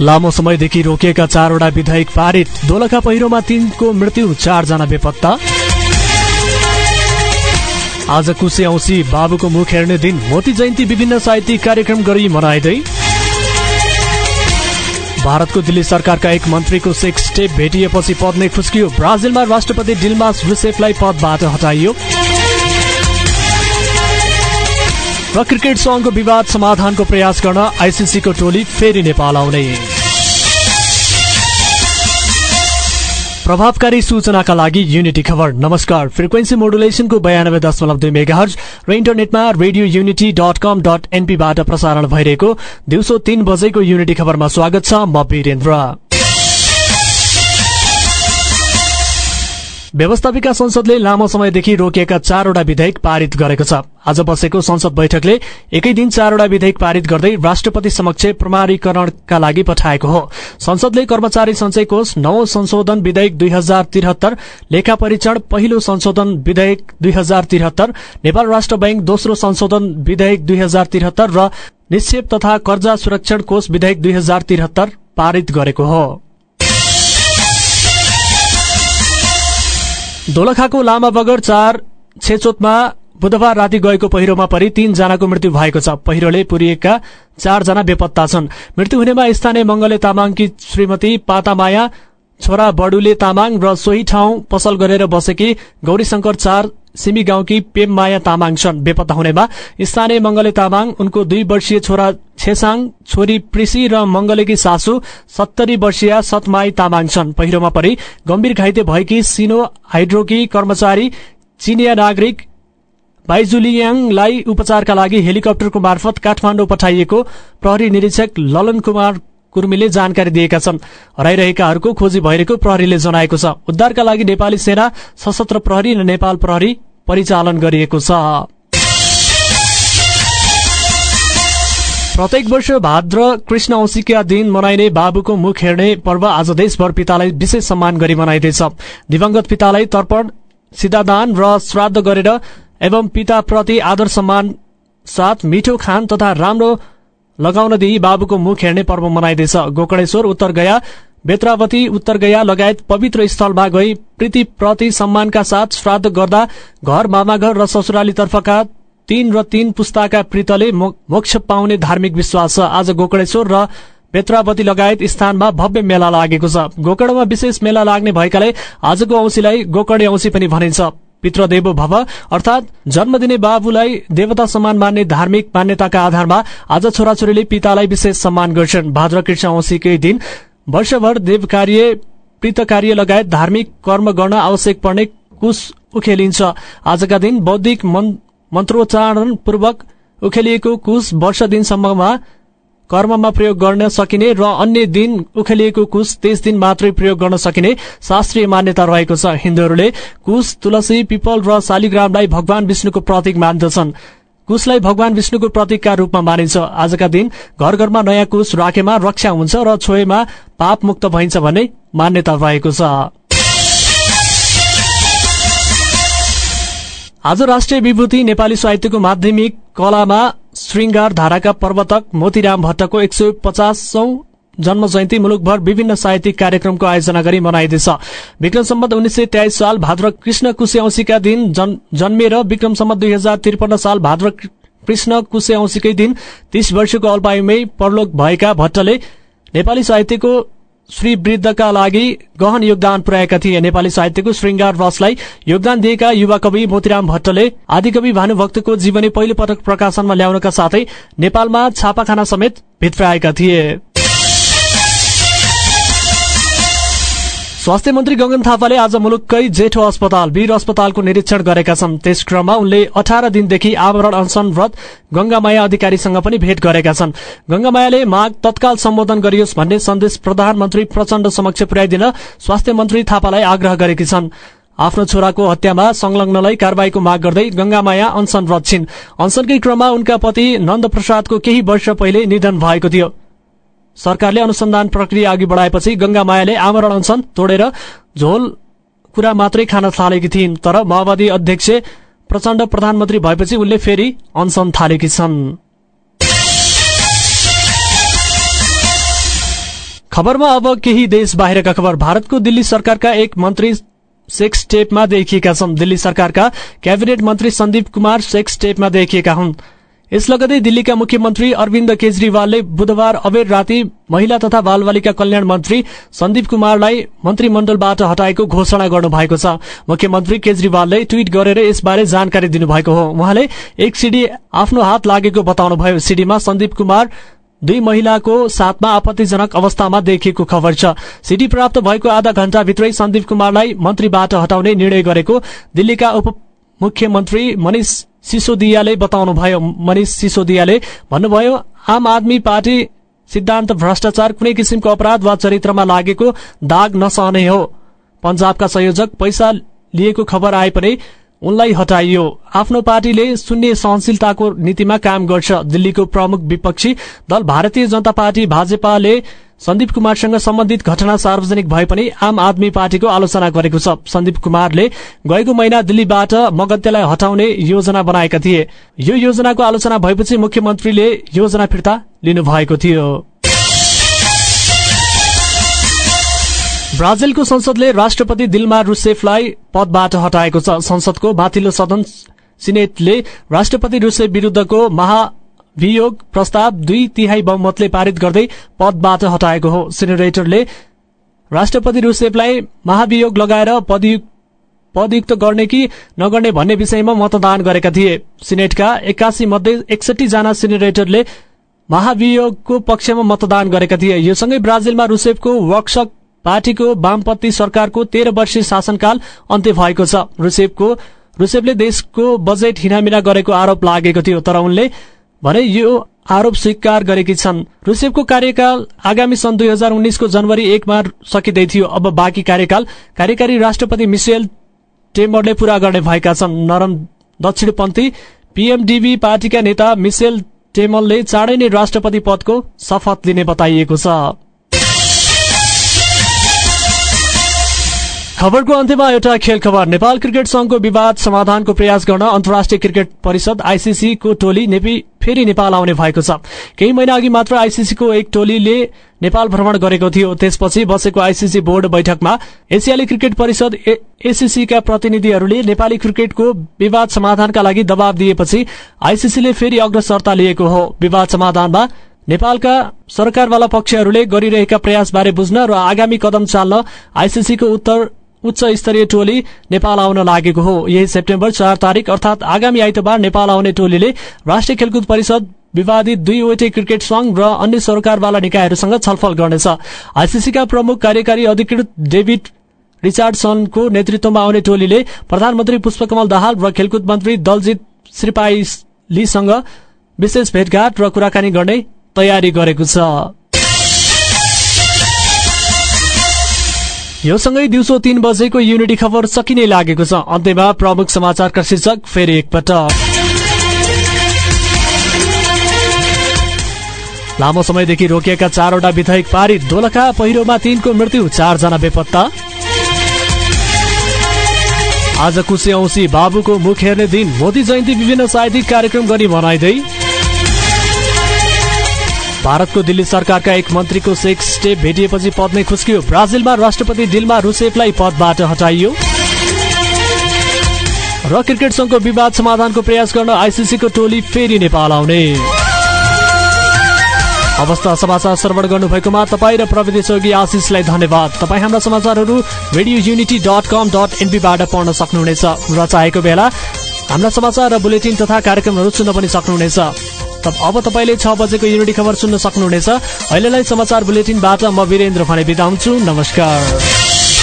लामो समयदेखि रोकिएका चारवटा विधेयक पारित। दोलखा पहिरोमा तीनको मृत्यु चारजना बेपत्ता। आज कुसे औसी बाबुको मुख हेर्ने दिन मोती जयन्ती विभिन्न साहित्यिक कार्यक्रम गरी मनाइँदै। भारतको दिल्ली सरकारका एक मन्त्रीको सेक्स टेप भेटिएपछि पद नै खुस्कियो। ब्राजिलमा राष्ट्रपति डिल्मास रुसेफलाई पदबाट हटाइयो। र क्रिकेट सङ्घको विवाद समाधानको प्रयास गर्न आइसिसीको टोली फेरि नेपाल आउने। प्रभावकारी सूचनाका लागि युनिटी खबर। नमस्कार। फ्रिक्वेन्सी मोडुलेसनको बयानब्बे दशमलव दुई मेगा र इन्टरनेटमा radio unity dot com dot एनपीबाट प्रसारण भइरहेको दिउँसो तीन बजेको युनिटी खबरमा स्वागत छ म वीरेन्द्र। व्यवस्थापिका संसदले लामो समयदेखि रोकिएका चारवटा विधेयक पारित गरेको छ। आज बसेको संसद बैठकले एकै दिन चारवटा विधेयक पारित गर्दै राष्ट्रपति समक्ष प्रमाणीकरणका लागि पठाएको हो। संसदले कर्मचारी संचय कोष नौ संशोधन विधेयक दुई हजार लेखा परीक्षण पहिलो संशोधन विधेयक दुई हजार त्रिहत्तर नेपाल राष्ट्र बैंक दोस्रो संशोधन विधेयक दुई हजार त्रिहत्तर र निक्षेप तथा कर्जा सुरक्षण कोष विधेयक दुई हजार त्रिहत्तर पारित गरेको हो। दोलखाको लामा बगर चार छेचोतमा बुधबार राति गएको पहिरोमा परि तीनजनाको मृत्यु भएको छ। पहिरोले पुरिएका चारजना बेपत्ता छन्। मृत्यु हुनेमा स्थानीय मंगले तामाङकी श्रीमती पातामाया छोरा बडुले तामाङ र सोही ठाउँ पसल गरेर बसेकी गौरीशंकर चार सिमी गाउँकी पेममाया तामाङ छन्। बेपत्ता हुनेमा स्थानीय मंगले तामाङ उनको दुई वर्षीय छोरा छेसाङ छोरी प्रिसी र मंगलेकी सासू सत्तरी वर्षीय सतमाई तामाङ छन्। पहिरोमा परि गम्भीर घाइते भएकी सिनो हाइड्रोकी कर्मचारी चिनिया नागरिक बाइजुलियाङलाई उपचारका लागि हेलिकप्टरको मार्फत काठमाडौँ पठाइएको प्रहरी निरीक्षक ललन कुमार कुर्मीले जानकारी दिएका छन्। हराइरहेकाहरूको खोजी भइरहेको प्रहरीले जनाएको छ। उद्धारका लागि नेपाली सेना सशस्त्र प्रहरी र नेपाल प्रहरी परिचालन गरिएको छ। प्रत्येक वर्ष भाद्र कृष्ण औंसीका दिन मनाइने बाबुको मुख हेर्ने पर्व आज देशभर पितालाई विशेष सम्मान गरी मनाइँदैछ। दिवंगत पितालाई तर्पण सिधादान र श्राद्ध गरेर एवं पिताप्रति आदर सम्मान साथ मिठो खान तथा राम्रो लगाउन दिई बाबुको मुख हेर्ने पर्व मनाइँदैछ। गोकर्णेश्वर उत्तर गया बेत्रावती उत्तर गया लगायत पवित्र स्थलमा गई प्रीतिप्रति सम्मानका साथ श्राद्ध गर्दा घर मामाघर र ससुरालीतर्फका तीन र तीन पुस्ताका प्रीतले मोक्ष पाउने धार्मिक विश्वास छ आज गोकर्णेश्वर र बेत्रावती लगायत स्थानमा भव्य मेला लागेको छ। गोकर्णमा विशेष मेला लाग्ने भएकाले आजको औँसीलाई गोकर्णे औँसी पनि भनिन्छ। पितृदेव भव अर्थात जन्म दिने बाबुलाई देवता सम्मान मान्ने धार्मिक मान्यताका आधारमा आज छोराछोरीले पितालाई विशेष सम्मान गर्छन्। भाद्र कृष्ण औँसीकै दिन वर्षभर देव कार्य प्रीत कार्य लगायत धार्मिक कर्म गर्न आवश्यक पर्ने कुश उखेलिन्छ। आजका दिन बौद्धिक पूर्वक उखेलिएको कुश वर्ष दिनसम्ममा कर्ममा प्रयोग गर्न सकिने र अन्य दिन उखेलिएको कुश त्यस दिन मात्रै प्रयोग गर्न सकिने शास्त्रीय मान्यता रहेको छ। हिन्दूहरूले कुश तुलसी पिपल र शालिग्रामलाई भगवान विष्णुको प्रतीक मान्दछन्। कुशलाई भगवान विष्णुको प्रतीकका रूपमा मानिन्छ। आजका दिन घर घरमा नयाँ कुश राखेमा रक्षा हुन्छ र छोएमा पाप मुक्त भइन्छ भन्ने मान्यता रहेको छ। आज राष्ट्रिय विभूति नेपाली साहित्यको माध्यमिक कलामा श्रृंगार धाराका प्रवर्तक मोतीराम भट्टको एक सय पचासौं जन्म जयन्ती मुलुकभर विभिन्न साहित्यिक कार्यक्रमको आयोजना गरी मनाइँदैछ। विक्रम सम्मत उन्नाइस सय तेइस साल भाद्र कृष्ण कुशे औँसीका दिन जन्मेर विक्रम सम्मत दुई हजार त्रिपन्न साल भाद्र कृष्ण कुशे औँसीकै दिन तीस वर्षको अल्पायुमै परलोक भएका भट्टले नेपाली साहित्यको श्री वृद्धका लागि गहन योगदान पुर्याएका थिए। नेपाली साहित्यको श्रृंगार रसलाई योगदान दिएका युवा कवि मोतीराम भट्टले आदिकवि भानुभक्तको जीवनी पहिलो पटक प्रकाशनमा ल्याउनका साथै नेपालमा छापाखाना समेत भित्राएका थिए। स्वास्थ्य मन्त्री गगन थापाले आज मुलुककै जेठो अस्पताल वीर अस्पतालको निरीक्षण गरेका छन्। त्यस क्रममा उनले अठार दिनदेखि आवरण अनसनरत गंगामाया अधिकारीसँग पनि भेट गरेका छन्। गंगामायाले माग तत्काल सम्बोधन गरियोस् भन्ने सन्देश प्रधानमन्त्री प्रचण्ड समक्ष पुर्याइदिन स्वास्थ्य मन्त्री थापालाई आग्रह गरेकी छन्। आफ्नो छोराको हत्यामा संलग्नलाई कार्यवाहीको माग गर्दै गंगामाया अनसनरत छिन्। अनसनकै क्रममा उनका पति नन्द प्रसादको केही वर्ष पहिले निधन भएको थियो। सरकारले अनुसन्धान प्रक्रिया अघि बढाएपछि गंगामायाले आमरण अनसन तोडेर झोल कुरा मात्रै खान थालेकी थिइन् तर माओवादी अध्यक्ष प्रचण्ड प्रधानमन्त्री भएपछि उनले फेरि अनसन थालेकी छन्। खबरमा अब केही देश बाहिरका खबर। भारतको दिल्ली सरकारका एक मन्त्री सेक्स टेपमा देखिएका छन्। दिल्ली सरकारका क्याबिनेट मन्त्री सन्दीप कुमार सेक्स टेपमा देखिएका हुन्। यस लगतै दिल्लीका मुख्यमन्त्री अरविन्द केजरीवालले बुधबार अबेर राति महिला तथा बालबालिका कल्याण मन्त्री सन्दीप कुमारलाई मन्त्रीमण्डलबाट हटाएको घोषणा गर्नुभएको छ। मुख्यमन्त्री केजरीवालले ट्वीट गरेर यसबारे जानकारी दिनुभएको हो। उहाँले एक सिडी आफ्नो हात लागेको बताउनुभयो। सिडीमा सन्दीप कुमार दुई महिलाको साथमा आपत्तिजनक अवस्थामा देखिएको खबर छ। सिडी प्राप्त भएको आधा घण्टाभित्रै सन्दीप कुमारलाई मन्त्रीबाट हटाउने निर्णय गरेको दिल्लीका उप मुख्यमन्त्री मनिष सिसोदियाले बताउनुभयो। मनिष सिसोदियाले भन्नुभयो आम आदमी पार्टी सिद्धान्त भ्रष्टाचार कुनै किसिमको अपराध वा चरित्रमा लागेको दाग नसहने हो। पञ्जाबका संयोजक पैसा लिएको खबर आए पनि उनलाई हटाइयो। आफ्नो पार्टीले शून्य सहनशीलताको नीतिमा काम गर्छ। दिल्लीको प्रमुख विपक्षी दल भारतीय जनता पार्टी भाजपाले सन्दीप कुमारसँग सम्बन्धित घटना सार्वजनिक भए पनि आम आदमी पार्टीको आलोचना गरेको छ। सन्दीप कुमारले गएको महिना दिल्लीबाट मगत्यलाई हटाउने योजना बनाएका थिए। यो योजनाको आलोचना भएपछि मुख्यमन्त्रीले योजना फिर्ता लिनुभएको थियो। ब्राजिलको संसदले राष्ट्रपति दिलमा रुसेफलाई पदबाट हटाएको छ। संसदको माथिल्लो सदन सिनेटले राष्ट्रपति रुसेफ विरूद्धको महाभियोग प्रस्ताव दुई तिहाई बहुमतले पारित गर्दै पदबाट हटाएको हो। सिनेटरले राष्ट्रपति रुसेफलाई महाभियोग लगाएर पदयुक्त गर्ने कि नगर्ने भन्ने विषयमा मतदान गरेका थिए। सिनेटका एक्कासी मध्ये एकसठी जना सिनेटरले महाभियोगको पक्षमा मतदान गरेका थिए। यो सँगै ब्राजिलमा रुसेफको वर्कसप पार्टीको वामपन्थी सरकारको तेह्र वर्षीय शासनकाल अन्त्य भएको छ। रुसेफको रुसेफले देशको बजेट हिनामिना गरेको आरोप लागेको थियो तर उनले भने यो आरोप स्वीकार गरेकी छन्। रुसेफको कार्यकाल आगामी सन् दुई हजार उन्नाइसको जनवरी एकमा सकिँदै थियो। अब बाँकी कार्यकाल कार्यकारी राष्ट्रपति मिसेल टेमरले पूरा गर्ने भएका छन्। नरम दक्षिणपन्थी पीएमडीबी पार्टीका नेता मिसेल टेमलले चाँडै नै राष्ट्रपति पदको शपथ लिने बताइएको छ। खबरको अन्त्यमा एउटा खेल खबर। नेपाल क्रिकेट संघको विवाद समाधानको प्रयास गर्न अन्तर्राष्ट्रिय क्रिकेट परिषद आइसिसीको टोली नेपी फेरि नेपाल आउने भएको छ। केही महिना अघि मात्र आइसिसीको एक टोलीले नेपाल भ्रमण गरेको थियो। त्यसपछि बसेको आइसिसी बोर्ड बैठकमा एसियाली क्रिकेट परिषद एसिसीका प्रतिनिधिहरूले नेपाली क्रिकेटको विवाद समाधानका लागि दबाव दिएपछि आइसिसीले फेरि अग्रसरता लिएको हो। विवाद समाधानमा नेपालका सरकारवाला पक्षहरूले गरिरहेका प्रयासबारे बुझ्न र आगामी कदम चाल्न आइसिसीको उत्तर उच्च स्तरीय टोली नेपाल आउन लागेको हो। यही सेप्टेम्बर चार तारिक अर्थात आगामी आइतबार नेपाल आउने टोलीले राष्ट्रिय खेलकुद परिषद विवादित दुईवटै क्रिकेट संघ र अन्य सरकारवाला निकायहरूसँग छलफल गर्नेछ। आइसिसीका प्रमुख कार्यकारी अधिकृत डेभिड रिचार्डसनको नेतृत्वमा आउने टोलीले प्रधानमन्त्री पुष्पकमल दाहाल र खेलकुद मन्त्री दलजित श्रीपाईलीसँग विशेष भेटघाट र कुराकानी गर्ने तयारी गरेको छ। यो सँगै दिउँसो तीन बजेको युनिटी खबर सकिने लागेको छ। अन्त्यमा प्रमुख समाचारका शीर्षक फेरि एकपटक। लामो समयदेखि रोकिएका चारवटा विधेयक पारित दोलखा पहिरोमा तीनको मृत्यु चारजना बेपत्ता। आज कुसे औसी बाबुको मुख हेर्ने दिन मोदी जयन्ती विभिन्न साहित्यिक कार्यक्रम गरी मनाइँदै भारतको दिल्ली सरकारका एक मन्त्रीको सेक्स स्टेप भेटिएपछि पद नै खुस्कियो। ब्राजिलमा राष्ट्रपति दिलमा रुसेफलाई पदबाट हटाइयो। र क्रिकेट संघको विवाद समाधानको प्रयास गर्न आइसिसीको टोली फेरि नेपाल आउने। अवस्था समाचार श्रवण गर्नुभएकोमा तपाईँ र प्रविधि सहयोगी आशिषलाई धन्यवाद। तपाईँ हाम्रा समाचारहरू radio unity dot com dot एनपीबाट पढ्न सक्नुहुनेछ। र चाहेको बेला हाम्रा समाचार र बुलेटिन तथा कार्यक्रमहरू सुन्न पनि सक्नुहुनेछ। अब तपाईँले छ बजेको युनिटी खबर सुन्न सक्नुहुनेछ। अहिलेलाई समाचार बुलेटिनबाट म वीरेन्द्र भने हुन्छु नमस्कार।